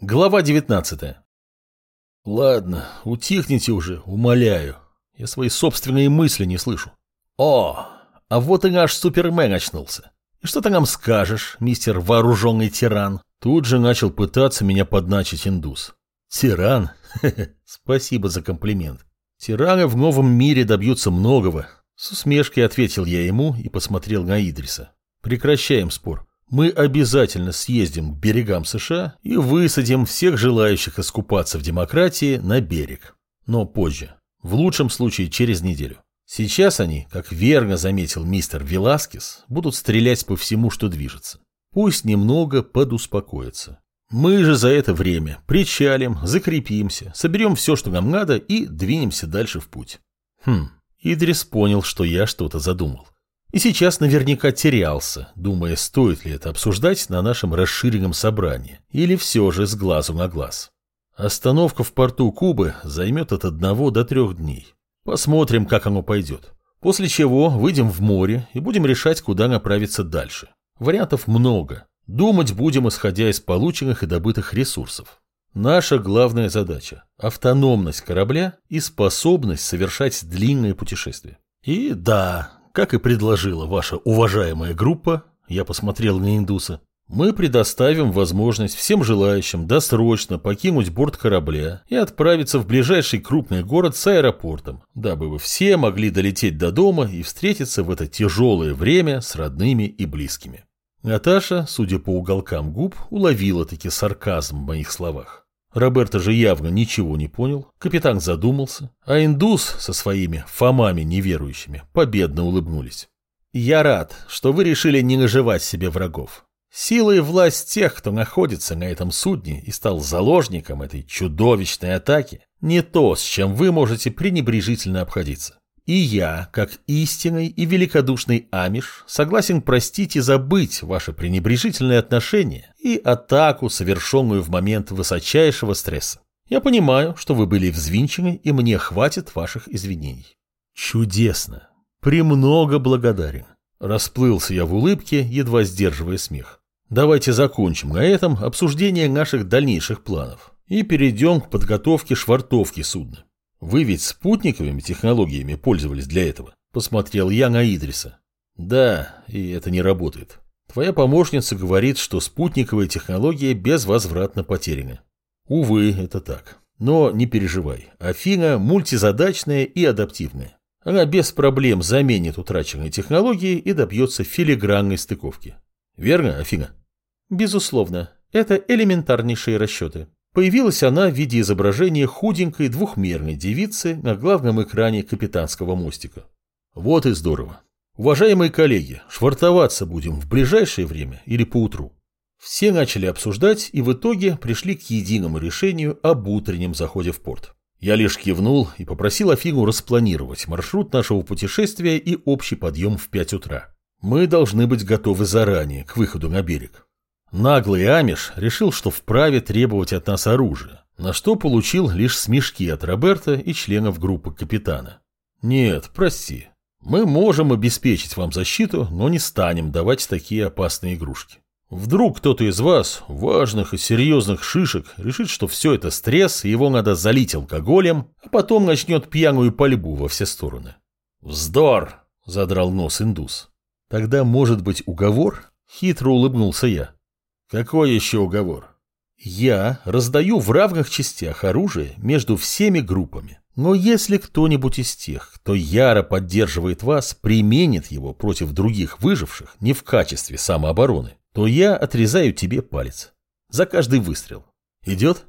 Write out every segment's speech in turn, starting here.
Глава 19 Ладно, утихните уже, умоляю. Я свои собственные мысли не слышу. О, а вот и наш супермен очнулся. И что ты нам скажешь, мистер вооруженный тиран? Тут же начал пытаться меня подначить индус. Тиран? Спасибо за комплимент. Тираны в новом мире добьются многого. С усмешкой ответил я ему и посмотрел на Идриса. Прекращаем спор. Мы обязательно съездим к берегам США и высадим всех желающих искупаться в демократии на берег. Но позже. В лучшем случае через неделю. Сейчас они, как верно заметил мистер Веласкес, будут стрелять по всему, что движется. Пусть немного подуспокоятся. Мы же за это время причалим, закрепимся, соберем все, что нам надо и двинемся дальше в путь. Хм, Идрис понял, что я что-то задумал. И сейчас наверняка терялся, думая, стоит ли это обсуждать на нашем расширенном собрании, или все же с глазу на глаз. Остановка в порту Кубы займет от одного до трех дней. Посмотрим, как оно пойдет. После чего выйдем в море и будем решать, куда направиться дальше. Вариантов много. Думать будем, исходя из полученных и добытых ресурсов. Наша главная задача – автономность корабля и способность совершать длинные путешествия. И да, как и предложила ваша уважаемая группа, я посмотрел на индуса, мы предоставим возможность всем желающим досрочно покинуть борт корабля и отправиться в ближайший крупный город с аэропортом, дабы вы все могли долететь до дома и встретиться в это тяжелое время с родными и близкими. Наташа, судя по уголкам губ, уловила таки сарказм в моих словах. Роберто же явно ничего не понял, капитан задумался, а индус со своими фомами неверующими победно улыбнулись. «Я рад, что вы решили не наживать себе врагов. Сила и власть тех, кто находится на этом судне и стал заложником этой чудовищной атаки, не то, с чем вы можете пренебрежительно обходиться. И я, как истинный и великодушный Амиш, согласен простить и забыть ваше пренебрежительное отношение и атаку, совершенную в момент высочайшего стресса. Я понимаю, что вы были взвинчены, и мне хватит ваших извинений. Чудесно. Премного благодарен. Расплылся я в улыбке, едва сдерживая смех. Давайте закончим на этом обсуждение наших дальнейших планов и перейдем к подготовке швартовки судна. Вы ведь спутниковыми технологиями пользовались для этого? Посмотрел я на Идриса. Да, и это не работает. Твоя помощница говорит, что спутниковая технология безвозвратно потеряна. Увы, это так. Но не переживай. Афина мультизадачная и адаптивная. Она без проблем заменит утраченные технологии и добьется филигранной стыковки. Верно, Афина? Безусловно. Это элементарнейшие расчеты. Появилась она в виде изображения худенькой двухмерной девицы на главном экране капитанского мостика. Вот и здорово. Уважаемые коллеги, швартоваться будем в ближайшее время или поутру? Все начали обсуждать и в итоге пришли к единому решению об утреннем заходе в порт. Я лишь кивнул и попросил Афину распланировать маршрут нашего путешествия и общий подъем в 5 утра. Мы должны быть готовы заранее к выходу на берег. Наглый Амиш решил, что вправе требовать от нас оружия, на что получил лишь смешки от Роберта и членов группы капитана. «Нет, прости. Мы можем обеспечить вам защиту, но не станем давать такие опасные игрушки. Вдруг кто-то из вас, важных и серьезных шишек, решит, что все это стресс, и его надо залить алкоголем, а потом начнет пьяную пальбу во все стороны». «Вздор!» – задрал нос индус. «Тогда может быть уговор?» – хитро улыбнулся я. Какой еще уговор? Я раздаю в равных частях оружие между всеми группами. Но если кто-нибудь из тех, кто яро поддерживает вас, применит его против других выживших не в качестве самообороны, то я отрезаю тебе палец. За каждый выстрел. Идет?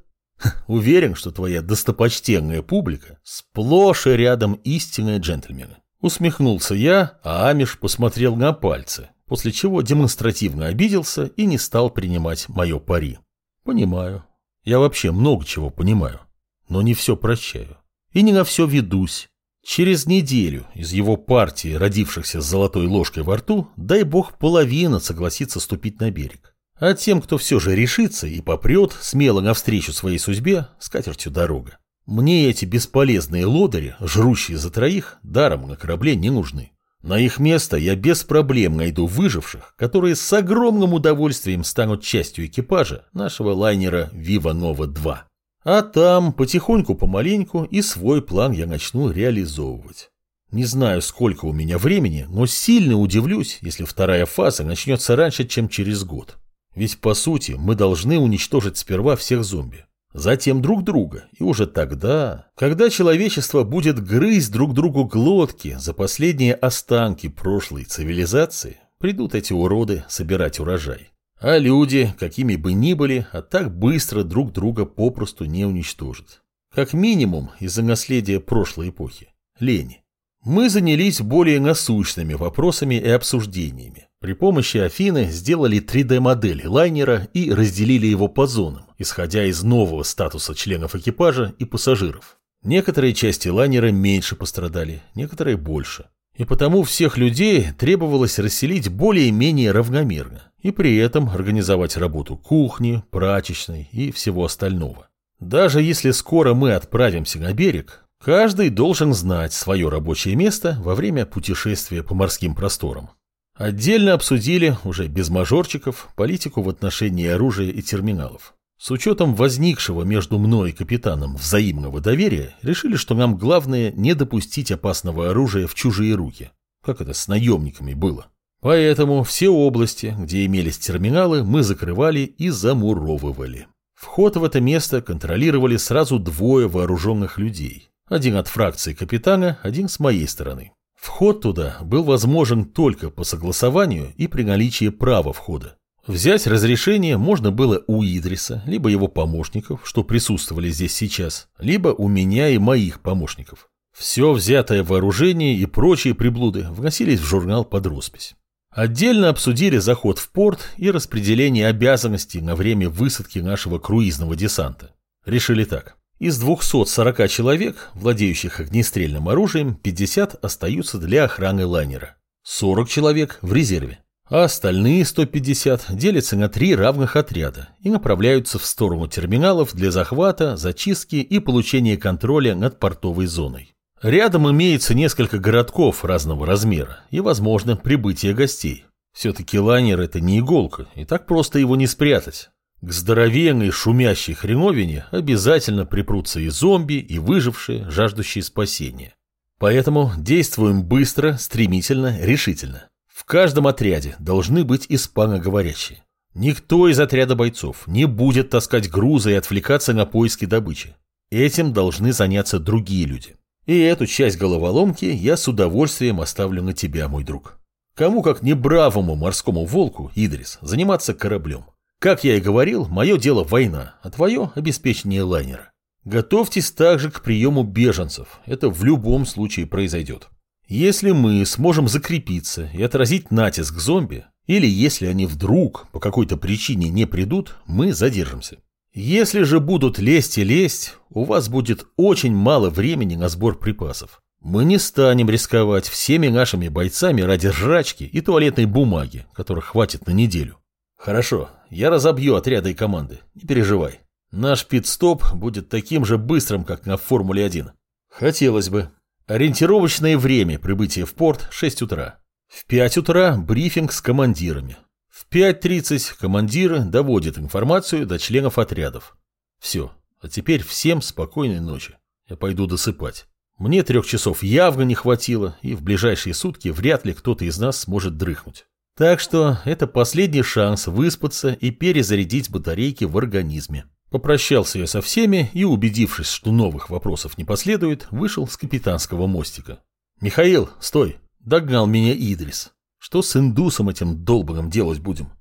Уверен, что твоя достопочтенная публика сплошь и рядом истинные джентльмены. Усмехнулся я, а Амиш посмотрел на пальцы, после чего демонстративно обиделся и не стал принимать мое пари. Понимаю. Я вообще много чего понимаю, но не все прощаю. И не на все ведусь. Через неделю из его партии, родившихся с золотой ложкой во рту, дай бог половина согласится ступить на берег. А тем, кто все же решится и попрет смело навстречу своей судьбе, скатертью дорога. Мне эти бесполезные лодыри, жрущие за троих, даром на корабле не нужны. На их место я без проблем найду выживших, которые с огромным удовольствием станут частью экипажа нашего лайнера Viva Nova 2. А там потихоньку-помаленьку и свой план я начну реализовывать. Не знаю, сколько у меня времени, но сильно удивлюсь, если вторая фаза начнется раньше, чем через год. Ведь, по сути, мы должны уничтожить сперва всех зомби, затем друг друга, и уже тогда, когда человечество будет грызть друг другу глотки за последние останки прошлой цивилизации, придут эти уроды собирать урожай. А люди, какими бы ни были, а так быстро друг друга попросту не уничтожат. Как минимум из-за наследия прошлой эпохи – лени. Мы занялись более насущными вопросами и обсуждениями. При помощи Афины сделали 3D-модели лайнера и разделили его по зонам, исходя из нового статуса членов экипажа и пассажиров. Некоторые части лайнера меньше пострадали, некоторые больше. И потому всех людей требовалось расселить более-менее равномерно, и при этом организовать работу кухни, прачечной и всего остального. Даже если скоро мы отправимся на берег, Каждый должен знать свое рабочее место во время путешествия по морским просторам. Отдельно обсудили, уже без мажорчиков, политику в отношении оружия и терминалов. С учетом возникшего между мной и капитаном взаимного доверия, решили, что нам главное не допустить опасного оружия в чужие руки, как это с наемниками было. Поэтому все области, где имелись терминалы, мы закрывали и замуровывали. Вход в это место контролировали сразу двое вооруженных людей. Один от фракции капитана, один с моей стороны. Вход туда был возможен только по согласованию и при наличии права входа. Взять разрешение можно было у Идриса, либо его помощников, что присутствовали здесь сейчас, либо у меня и моих помощников. Все взятое вооружение и прочие приблуды вносились в журнал под роспись. Отдельно обсудили заход в порт и распределение обязанностей на время высадки нашего круизного десанта. Решили так. Из 240 человек, владеющих огнестрельным оружием, 50 остаются для охраны лайнера. 40 человек в резерве. А остальные 150 делятся на три равных отряда и направляются в сторону терминалов для захвата, зачистки и получения контроля над портовой зоной. Рядом имеется несколько городков разного размера и, возможно, прибытие гостей. Все-таки лайнер это не иголка, и так просто его не спрятать. К здоровенной шумящей хреновине обязательно припрутся и зомби, и выжившие, жаждущие спасения. Поэтому действуем быстро, стремительно, решительно. В каждом отряде должны быть испаноговорящие. Никто из отряда бойцов не будет таскать грузы и отвлекаться на поиски добычи. Этим должны заняться другие люди. И эту часть головоломки я с удовольствием оставлю на тебя, мой друг. Кому как не бравому морскому волку, Идрис, заниматься кораблем. Как я и говорил, мое дело война, а твое – обеспечение лайнера. Готовьтесь также к приему беженцев, это в любом случае произойдет. Если мы сможем закрепиться и отразить натиск зомби, или если они вдруг по какой-то причине не придут, мы задержимся. Если же будут лезть и лезть, у вас будет очень мало времени на сбор припасов. Мы не станем рисковать всеми нашими бойцами ради жрачки и туалетной бумаги, которых хватит на неделю. Хорошо, я разобью отряды и команды, не переживай. Наш пит-стоп будет таким же быстрым, как на Формуле-1. Хотелось бы. Ориентировочное время прибытия в порт 6 утра. В 5 утра брифинг с командирами. В 5.30 командиры доводят информацию до членов отрядов. Все, а теперь всем спокойной ночи. Я пойду досыпать. Мне трех часов явно не хватило, и в ближайшие сутки вряд ли кто-то из нас сможет дрыхнуть. Так что это последний шанс выспаться и перезарядить батарейки в организме. Попрощался я со всеми и, убедившись, что новых вопросов не последует, вышел с капитанского мостика. «Михаил, стой!» – догнал меня Идрис. «Что с индусом этим долбаным делать будем?»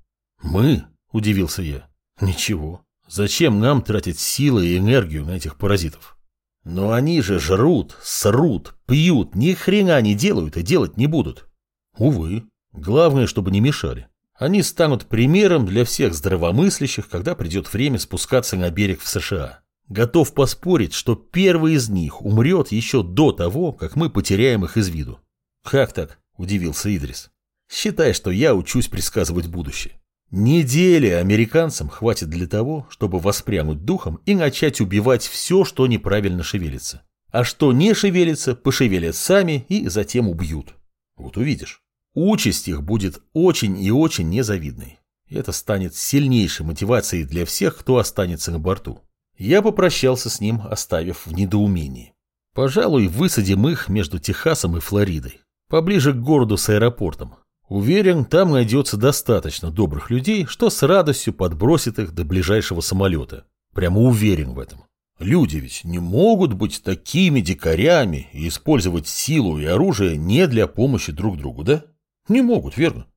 «Мы?» – удивился я. «Ничего. Зачем нам тратить силы и энергию на этих паразитов?» «Но они же жрут, срут, пьют, ни хрена не делают и делать не будут». «Увы», Главное, чтобы не мешали. Они станут примером для всех здравомыслящих, когда придет время спускаться на берег в США. Готов поспорить, что первый из них умрет еще до того, как мы потеряем их из виду. «Как так?» – удивился Идрис. «Считай, что я учусь предсказывать будущее. Недели американцам хватит для того, чтобы воспрянуть духом и начать убивать все, что неправильно шевелится. А что не шевелится, пошевелят сами и затем убьют. Вот увидишь. Участь их будет очень и очень незавидной. Это станет сильнейшей мотивацией для всех, кто останется на борту. Я попрощался с ним, оставив в недоумении. Пожалуй, высадим их между Техасом и Флоридой, поближе к городу с аэропортом. Уверен, там найдется достаточно добрых людей, что с радостью подбросит их до ближайшего самолета. Прямо уверен в этом. Люди ведь не могут быть такими дикарями и использовать силу и оружие не для помощи друг другу, да? Не могут, верно?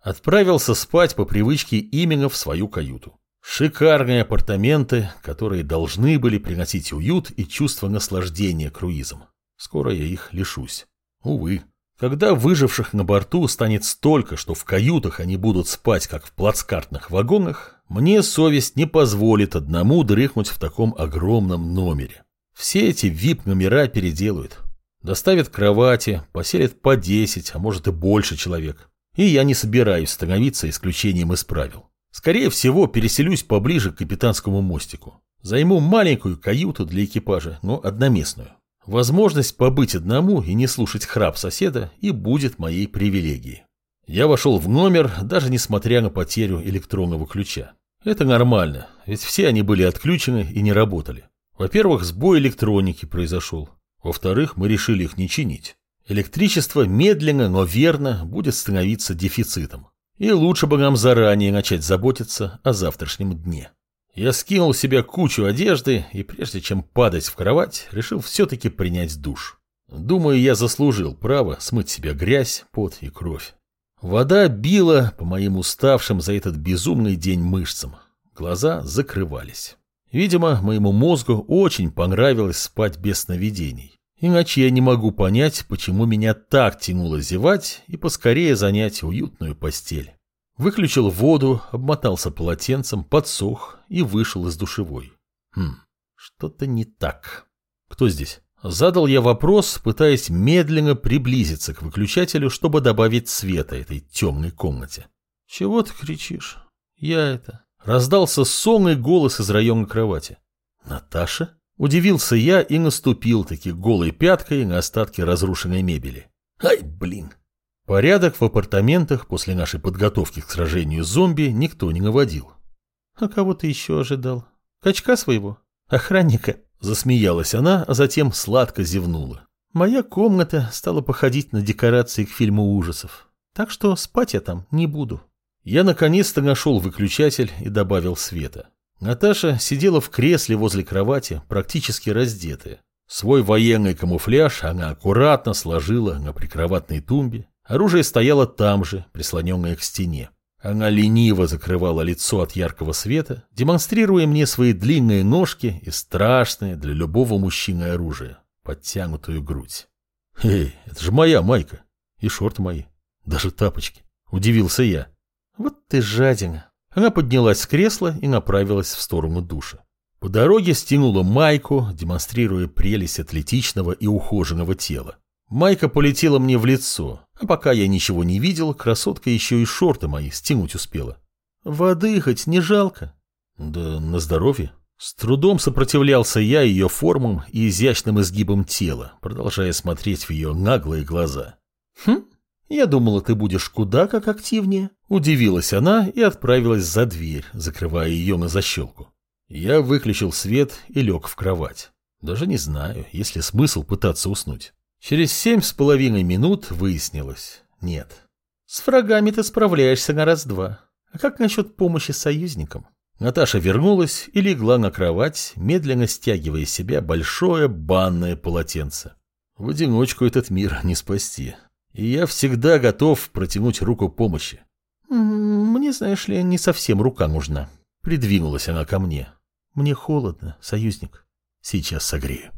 Отправился спать по привычке именно в свою каюту. Шикарные апартаменты, которые должны были приносить уют и чувство наслаждения круизом. Скоро я их лишусь. Увы. Когда выживших на борту станет столько, что в каютах они будут спать, как в плацкартных вагонах, мне совесть не позволит одному дрыхнуть в таком огромном номере. Все эти вип-номера переделают. Доставят кровати, поселят по 10, а может и больше человек. И я не собираюсь становиться исключением из правил. Скорее всего, переселюсь поближе к капитанскому мостику. Займу маленькую каюту для экипажа, но одноместную. Возможность побыть одному и не слушать храп соседа и будет моей привилегией. Я вошел в номер, даже несмотря на потерю электронного ключа. Это нормально, ведь все они были отключены и не работали. Во-первых, сбой электроники произошел. Во-вторых, мы решили их не чинить. Электричество медленно, но верно будет становиться дефицитом. И лучше бы нам заранее начать заботиться о завтрашнем дне. Я скинул себе кучу одежды и прежде чем падать в кровать, решил все-таки принять душ. Думаю, я заслужил право смыть себе грязь, пот и кровь. Вода била по моим уставшим за этот безумный день мышцам. Глаза закрывались. Видимо, моему мозгу очень понравилось спать без сновидений. Иначе я не могу понять, почему меня так тянуло зевать и поскорее занять уютную постель. Выключил воду, обмотался полотенцем, подсох и вышел из душевой. Хм, что-то не так. Кто здесь? Задал я вопрос, пытаясь медленно приблизиться к выключателю, чтобы добавить света этой темной комнате. «Чего ты кричишь? Я это...» Раздался сонный голос из района кровати. «Наташа?» Удивился я и наступил таки голой пяткой на остатки разрушенной мебели. Ай, блин! Порядок в апартаментах после нашей подготовки к сражению с зомби никто не наводил. А кого ты еще ожидал? Качка своего? Охранника? Засмеялась она, а затем сладко зевнула. Моя комната стала походить на декорации к фильму ужасов. Так что спать я там не буду. Я наконец-то нашел выключатель и добавил света. Наташа сидела в кресле возле кровати, практически раздетая. Свой военный камуфляж она аккуратно сложила на прикроватной тумбе. Оружие стояло там же, прислоненное к стене. Она лениво закрывала лицо от яркого света, демонстрируя мне свои длинные ножки и страшное для любого мужчины оружие – подтянутую грудь. «Эй, это же моя майка! И шорты мои, даже тапочки!» – удивился я. «Вот ты жадина!» Она поднялась с кресла и направилась в сторону душа. По дороге стянула майку, демонстрируя прелесть атлетичного и ухоженного тела. Майка полетела мне в лицо, а пока я ничего не видел, красотка еще и шорты мои стянуть успела. Воды хоть не жалко? Да на здоровье. С трудом сопротивлялся я ее формам и изящным изгибам тела, продолжая смотреть в ее наглые глаза. Хм, «Я думала, ты будешь куда как активнее». Удивилась она и отправилась за дверь, закрывая ее на защелку. Я выключил свет и лег в кровать. Даже не знаю, есть ли смысл пытаться уснуть. Через семь с половиной минут выяснилось – нет. С врагами ты справляешься на раз-два. А как насчет помощи союзникам? Наташа вернулась и легла на кровать, медленно стягивая из себя большое банное полотенце. В одиночку этот мир не спасти и я всегда готов протянуть руку помощи. «Мне, знаешь ли, не совсем рука нужна», — придвинулась она ко мне. «Мне холодно, союзник. Сейчас согрею».